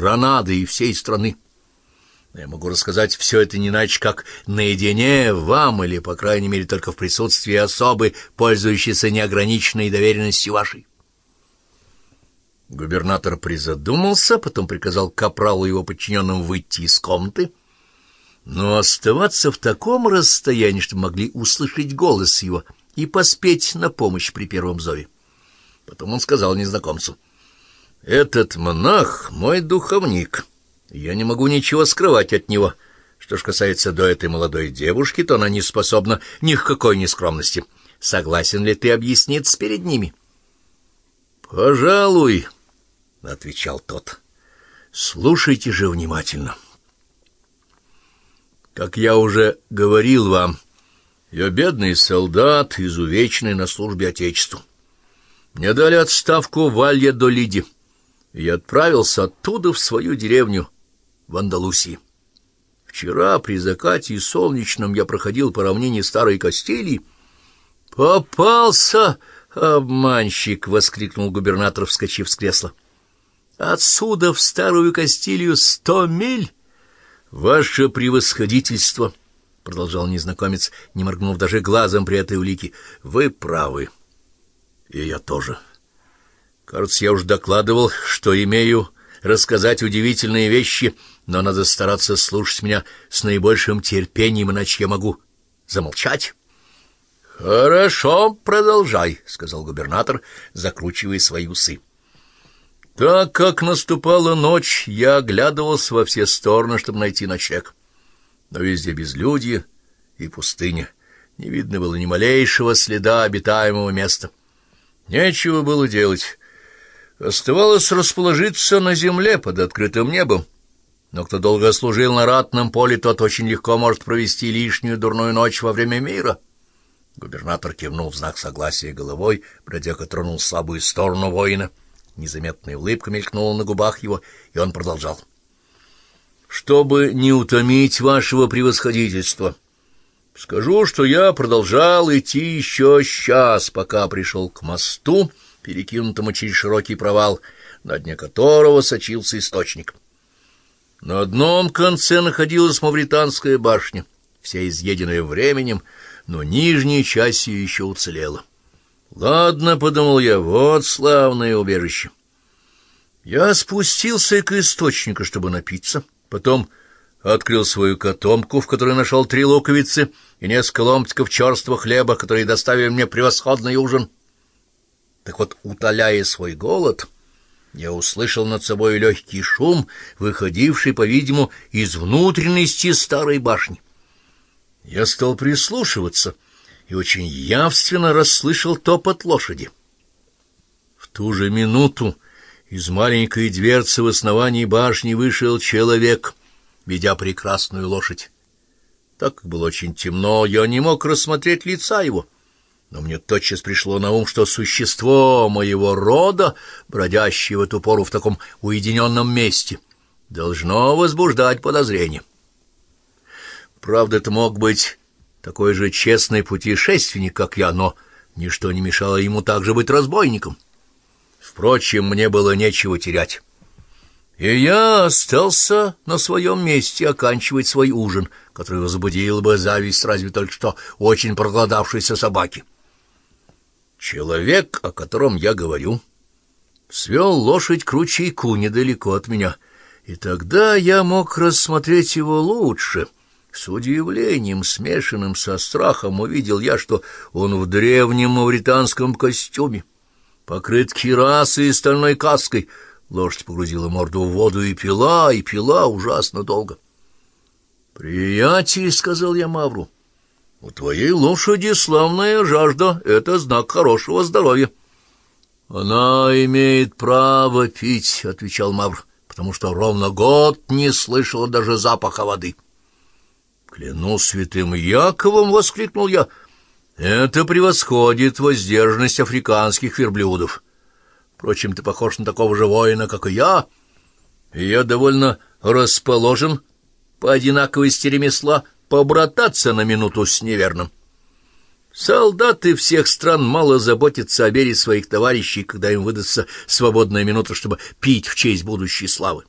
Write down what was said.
Гранады и всей страны. Я могу рассказать все это не иначе, как наедине вам, или, по крайней мере, только в присутствии особы, пользующейся неограниченной доверенностью вашей. Губернатор призадумался, потом приказал капралу его подчиненным выйти из комнаты, но оставаться в таком расстоянии, чтобы могли услышать голос его и поспеть на помощь при первом зове. Потом он сказал незнакомцу, «Этот монах — мой духовник». Я не могу ничего скрывать от него. Что ж касается до этой молодой девушки, то она не способна ни к какой нескромности. Согласен ли ты объясниться перед ними? — Пожалуй, — отвечал тот. — Слушайте же внимательно. Как я уже говорил вам, я бедный солдат, изувеченный на службе Отечеству. Мне дали отставку в Алья-до-Лиди, и отправился оттуда в свою деревню — в Андалусии. Вчера при закате и солнечном я проходил по равнине старой Кастилии. «Попался, обманщик!» — воскликнул губернатор, вскочив с кресла. «Отсюда в старую Кастилию сто миль!» «Ваше превосходительство!» — продолжал незнакомец, не моргнув даже глазом при этой улике. «Вы правы. И я тоже. Кажется, я уж докладывал, что имею рассказать удивительные вещи, но надо стараться слушать меня с наибольшим терпением, иначе я могу замолчать. — Хорошо, продолжай, — сказал губернатор, закручивая свои усы. Так как наступала ночь, я оглядывался во все стороны, чтобы найти ночлег. Но везде безлюдье и пустыня. Не видно было ни малейшего следа обитаемого места. Нечего было делать. Оставалось расположиться на земле под открытым небом. Но кто долго служил на ратном поле, тот очень легко может провести лишнюю дурную ночь во время мира. Губернатор кивнул в знак согласия головой, бродяга тронул слабую сторону воина. Незаметная улыбка мелькнула на губах его, и он продолжал. «Чтобы не утомить вашего превосходительства, скажу, что я продолжал идти еще час, пока пришел к мосту, — перекинутому через широкий провал, на дне которого сочился источник. На одном конце находилась Мавританская башня, вся изъеденная временем, но нижняя часть ее еще уцелела. «Ладно», — подумал я, — «вот славное убежище». Я спустился к источнику, чтобы напиться, потом открыл свою котомку, в которой нашел три луковицы и несколько ломтиков черства хлеба, которые доставили мне превосходный ужин. Так вот, утоляя свой голод, я услышал над собой легкий шум, выходивший, по-видимому, из внутренности старой башни. Я стал прислушиваться и очень явственно расслышал топот лошади. В ту же минуту из маленькой дверцы в основании башни вышел человек, ведя прекрасную лошадь. Так как было очень темно, я не мог рассмотреть лица его — но мне тотчас пришло на ум, что существо моего рода, бродящее в эту пору в таком уединенном месте, должно возбуждать подозрение. Правда, это мог быть такой же честный путешественник, как я, но ничто не мешало ему также быть разбойником. Впрочем, мне было нечего терять. И я остался на своем месте оканчивать свой ужин, который возбудил бы зависть разве только что очень проголодавшейся собаки. Человек, о котором я говорю, свел лошадь к ручейку недалеко от меня, и тогда я мог рассмотреть его лучше. С удивлением, смешанным со страхом, увидел я, что он в древнем мавританском костюме, покрыт кирасой и стальной каской. Лошадь погрузила морду в воду и пила, и пила ужасно долго. «Приятель», — сказал я Мавру, — у твоей лошади славная жажда — это знак хорошего здоровья. — Она имеет право пить, — отвечал Мавр, — потому что ровно год не слышала даже запаха воды. — Клянусь святым Яковом! — воскликнул я. — Это превосходит воздержанность африканских верблюдов. Впрочем, ты похож на такого же воина, как и я, и я довольно расположен по одинаковости ремесла — побрататься на минуту с неверным. Солдаты всех стран мало заботятся о вере своих товарищей, когда им выдастся свободная минута, чтобы пить в честь будущей славы.